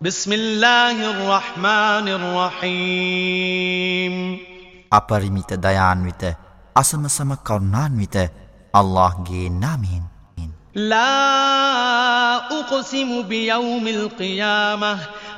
بسم الله الرحمن الرحيم. أبرميت ديان ويت أسم سم كرنان ويت الله جي نامين لا أقسم بيوم القيامة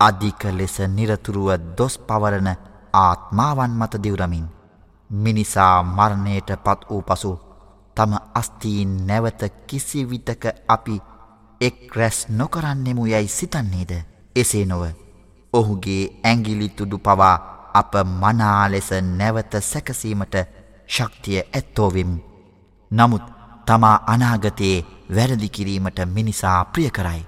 අධික ලෙස නිරතුරුව දොස් පවරන ආත්මාවන් මත දිවරමින් මිනිසා මරණයට පත් වූ පසු තම අස්තීන් නැවත කිසිවිටක අපි එක් රැස් නොකරන්නෙමු යැයි සිතන්නේද එසේ නොව ඔහුගේ ඇංගිලිතුඩු පවා අප මනා ලෙස නැවත සැකසීමට ශක්තිය ඇත්තෝවෙම් නමුත් තමා අනාගතයේ වැරදිකිරීමට මිනිසා ප්‍රිය කරයි.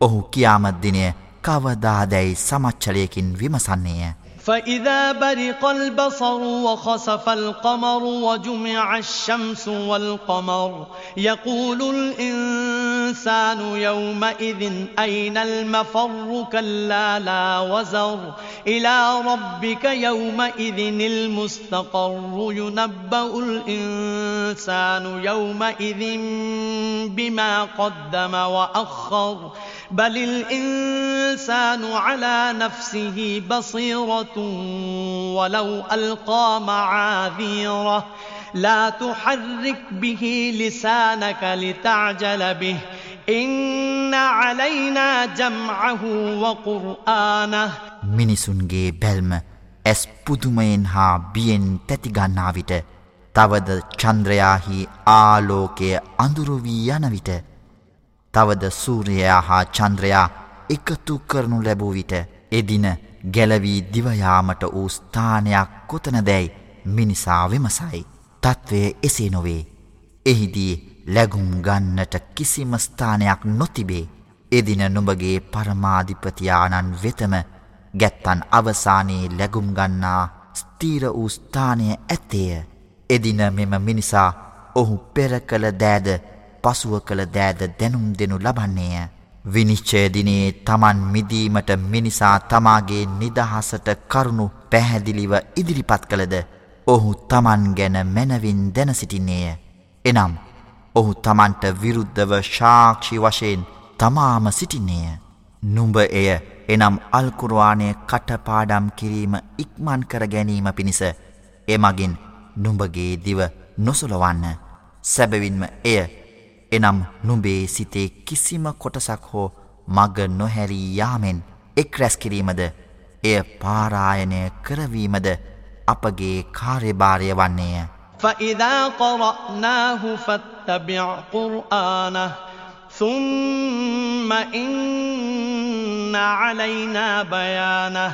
ඔහු කියාමත්දිනය කවදාදැයි සමච්චලයකින් විමසන්නේය. فإذا برق البصر وخسف القمر وجمع الشمس والقمر يقول الإنسان يومئذ أين المفر كلا لا وزر إلى ربك يومئذ المستقر ينبأ الإنسان يومئذ بما قدم وأخر بل الإنسان على نفسه بصيرة ولو ألقى معاذيره لا تحرك به لسانك لتعجل به إن علينا جمعه وقرآنه මිනිසුන්ගේ බැල්ම ඇස් පුදුමයෙන් හා බියෙන් තැතිගන්නා විට තවද චන්ද්‍රයාහි ආලෝකය අඳුරුවී යන විට තවද සූරයා හා චන්ද්‍රයා එකතු කරනු ලැබූ විට එදින ගැලවී දිවයාමට වූ ස්ථානයක් කොතනදැයි මිනිසා විමසයි. තත්ත්වය එසේ නොවේ. එහිදී ලැගුම් ගන්නට කිසිම ස්ථානයක් නොතිබේ. එදින නුඹගේ පරමාධිපතියානන් වෙතම ගැත්තන් අවසානයේ ලැගුම් ගන්නා ස්තීර වූ ස්ථානය ඇත්තේය. එදින මෙම මිනිසා ඔහු පෙර කළ දෑද පසුව කළ දෑද දැනුම් දෙනු ලබන්නේය. විනිශ්චයදිනේ තමන් මිදීමට මිනිසා තමාගේ නිදහසට කරුණු පැහැදිලිව ඉදිරිපත් කළද ඔහු තමන් ගැන මැනවින් දැන සිටින්නේය. එනම් ඔහු තමන්ට විරුද්ධව ශාක්ෂි වශයෙන් තමාම සිටින්නේය. නුඹ එය එනම් අල්කුරවානය කටපාඩම් කිරීම ඉක්මන් කර ගැනීම පිණිස එමගින් නුඹගේ දිව නොසුලවන්න සැබවින්ම එය එනම් නුබේ සිතේ කිසිම කොටසක් හෝ මග නොහැරී යාමෙන් එක් රැස්කිරීමද එය පාරායනය කරවීමද අපගේ කාර්යභාරය වන්නේය. فإذا قرأناه فاتبع قرآنه ثم إن علينا بيانه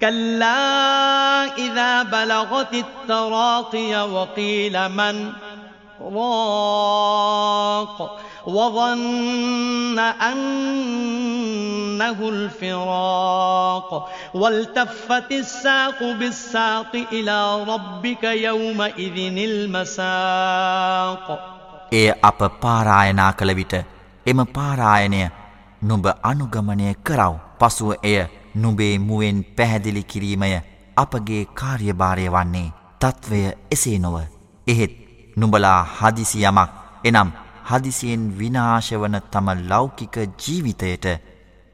كلا إذا بلغت التراقي وقيل من راق وظن أنه الفراق والتفت الساق بالساق إلى ربك يومئذ المساق එය අප පාරායනා කළ විට එම පාරායනය නුඹ අනුගමනය කරව පසුව එය නුබේ මුවෙන් පැහැදිලි කිරීමය අපගේ කාර්යභාරය වන්නේ තත්ත්වය එසේ නොව එහෙත් නුබලා හදිසි යමක් එනම් හදිසියෙන් විනාශවන තම ලෞකික ජීවිතයට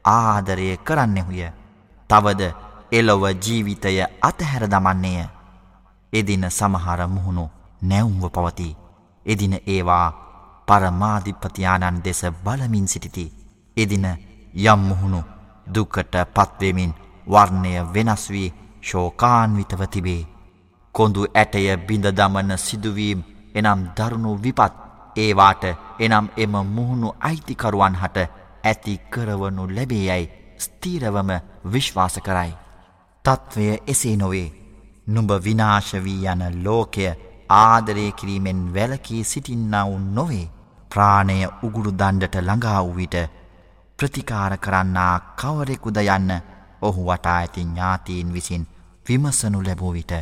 ආදරය කරන්නෙහුය. තවද එලොව ජීවිතය අතහැර දමන්නේය. එදින සමහර මුහුණු නැවුම්ව පවති. එදින ඒවා පරමාධිපතියානන් දෙස බලමින් සිටිති. එදින යම් මුහුණු දුකට පත්වෙමින් වර්ණය වෙනස් වී ශෝකාන්විතව තිබේ. කොඳු ඇටය බිඳ දමන සිදුවීම් එනම් දරුණු විපත් ඒවාට එනම් එම මුහුණු අයිතිකරුවන් හට ඇති කරවනු ලැබේයැයි ස්තීරවම විශ්වාස කරයි. තත්ත්වය එසේ නොවේ. නුඹ විනාශවී යන ලෝකය ආදරය කිරීමෙන් වැලකී සිටින්නවුන් නොවේ. ප්‍රාණය උගුරු දණ්ඩට ළඟා වූ විට ප්‍රතිකාර කරන්නා කවරෙකුද යන්න ඔහු වටා ඇති ඥාතීන් විසින් විමසනු ලැබූ විට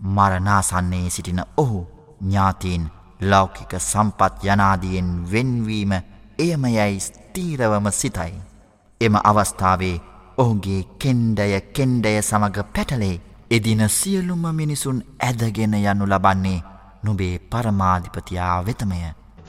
මරනාසන්නේ සිටින ඔහු ඥාතීන් ලෞකික සම්පත් යනාදියෙන් වෙන්වීම එයම යැයි ස්තීරවම සිතයි. එම අවස්ථාවේ ඔහුගේ කෙන්ඩය කෙන්ඩය සමඟ පැටලේ එදින සියලුම මිනිසුන් ඇදගෙන යනු ලබන්නේ නුබේ පරමාධිපතියා වෙතමය.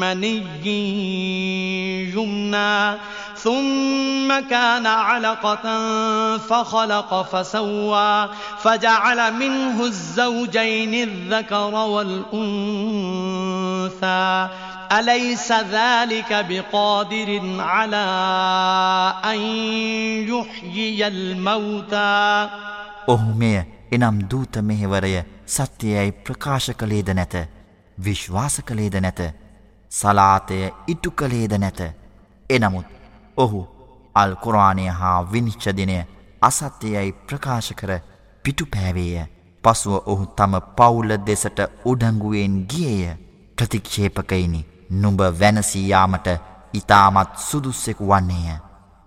مني يمنى ثم كان علقة فخلق فسوى فجعل منه الزوجين الذكر والأنثى أليس ذلك بقادر على أن يحيي الموتى ඔහු මෙය එනම් දූත මෙහෙවරය සත්‍යයයි ප්‍රකාශ කළේද නැත විශ්වාස කළේද නැත සලාතය ඉටු කළේද නැත එනමුත් ඔහු අල් කුරාණය හා විනිශ්චදිනය අසත්‍යයයි ප්‍රකාශ කර පිටු පෑවේය පසුව ඔහු තම පවුල දෙසට උඩංගුවෙන් ගියය ප්‍රතික්ෂේපකයිනි නුඹ වැනසීයාමට ඉතාමත් සුදුස්සෙකු වන්නේය.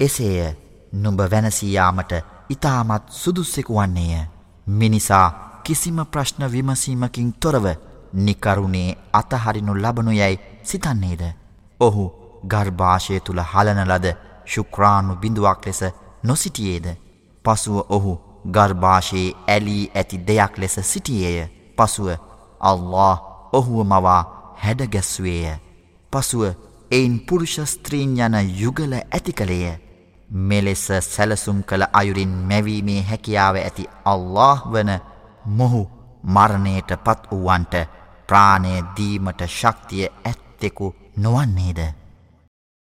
එසේය නුඹ වැනසීයාමට ඉතාමත් සුදුස්සෙකු වන්නේය. මිනිසා කිසිම ප්‍රශ්න විමසීමකින් තොරව නිකරුණේ අතහරිනු ලබනු යැයි සිතන්නේද. ඔහු ගර්භාෂය තුළ හලනලද ශුක්‍රාණු බිඳුවක් ලෙස නොසිටියේද. පසුව ඔහු ගර්භාෂයේ ඇලී ඇති දෙයක් ලෙස සිටියේය. පසුව අල්له ඔහුව මවා හැඩගැස්වේය. පසුව එයින් පුරුෂ ස්ත්‍රීන් යන යුගල ඇති කළේය. මෙලෙස සැලසුම් කළ අයුරින් මැවීමේ හැකියාව ඇති අල්له වන මොහු මරණයට පත් වූවන්ට ප්‍රාණය දීමට ශක්තිය ඇත්තෙකු නොවන්නේද.